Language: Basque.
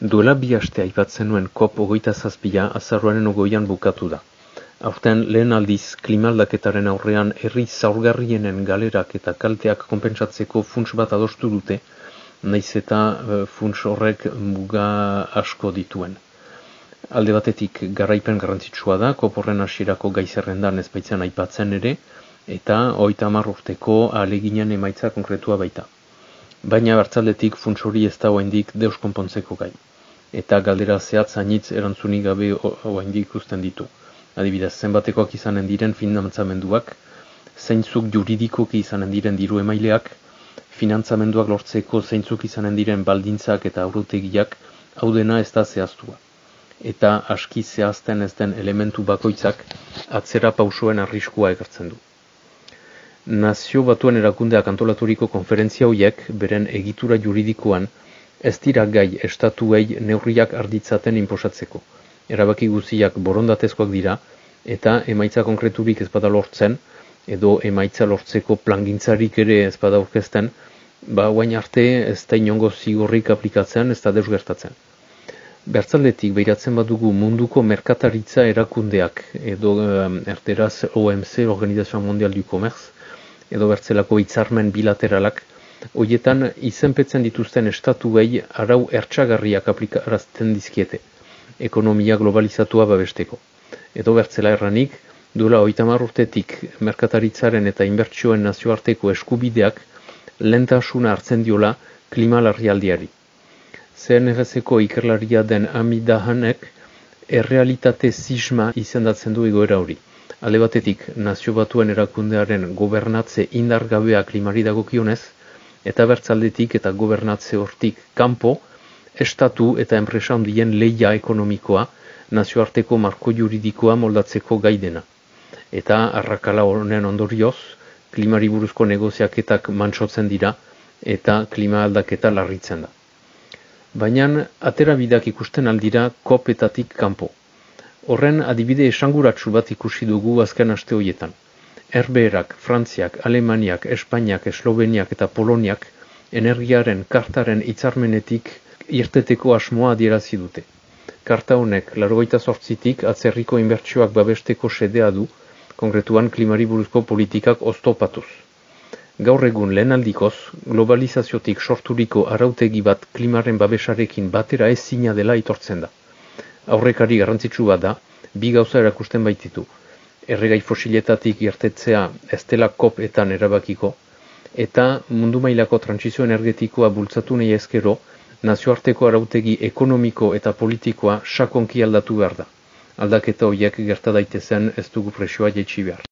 Duela bi aste aipatzen nuen COP hogeita zazpia azarroaren ogoian bukatu da. Aurten lehen aldiz klimaldaketaren aurrean herri zaurgarrienen galerak eta kalteak konpentsatzeko funts bat adostu dute, naiz eta e, funts horrek muga asko dituen. Alde batetik garaipen garrantzitsua da, COP horren hasierako gaizerrendan ez baitzen aipatzen ere, eta oita urteko aleginen emaitza konkretua baita. Baina bertzaldetik funts hori ez da oaindik deus konpontzeko gai eta galdera zehatz hainitz erantzunik gabe oraindik ikusten ditu. Adibidez, zenbatekoak izanen diren finantzamenduak, zeintzuk juridikoki izanen diren diru emaileak, finantzamenduak lortzeko zeintzuk izanen diren baldintzak eta aurotegiak, hau dena ez da zehaztua. Eta aski zehazten ez den elementu bakoitzak atzera pausoen arriskua ekartzen du. Nazio batuen erakundeak antolaturiko konferentzia hoiek beren egitura juridikoan ez dira gai estatuei neurriak arditzaten inposatzeko. Erabaki guziak borondatezkoak dira, eta emaitza konkreturik ez bada lortzen, edo emaitza lortzeko plangintzarik ere ez bada orkesten, ba guain arte ez da inongo zigorrik aplikatzen, ez da deus gertatzen. Bertzaldetik, behiratzen badugu munduko merkataritza erakundeak, edo erteraz OMC, Organizazioa Mundial du Commerce, edo bertzelako hitzarmen bilateralak, Hoietan izenpetzen dituzten estatuei arau ertsagarriak aplikarazten dizkiete, ekonomia globalizatua babesteko. Edo bertzela erranik, duela oitamar urtetik merkataritzaren eta inbertsioen nazioarteko eskubideak lentasuna hartzen diola klima larrialdiari. CNRZ-eko ikerlaria den amidahanek errealitate zisma izendatzen du egoera hori. Alde batetik, nazio batuen erakundearen gobernatze indargabea klimari dagokionez, eta bertzaldetik eta gobernatze hortik kanpo, estatu eta enpresa handien leia ekonomikoa, nazioarteko marko juridikoa moldatzeko gaidena. Eta arrakala honen ondorioz, klimari buruzko negoziaketak mantsotzen dira eta klima aldaketa larritzen da. Baina atera bidak ikusten aldira kopetatik kanpo. Horren adibide esanguratsu bat ikusi dugu azken aste horietan. Herbeerak, Frantziak, Alemaniak, Espainiak, Esloveniak eta Poloniak energiaren kartaren hitzarmenetik irteteko asmoa adierazi dute. Karta honek, largoita sortzitik, atzerriko inbertsioak babesteko sedea du, konkretuan klimari buruzko politikak oztopatuz. Gaur egun lehen aldikoz, globalizaziotik sorturiko arautegi bat klimaren babesarekin batera ez zina dela itortzen da. Aurrekari garrantzitsu bat da, bi gauza erakusten baititu erregai fosiletatik irtetzea ez dela kopetan erabakiko, eta mundu mailako transizio energetikoa bultzatu nahi ezkero, nazioarteko arautegi ekonomiko eta politikoa sakonki aldatu behar da. Aldaketa horiek gerta daitezen ez dugu presioa jaitsi behar.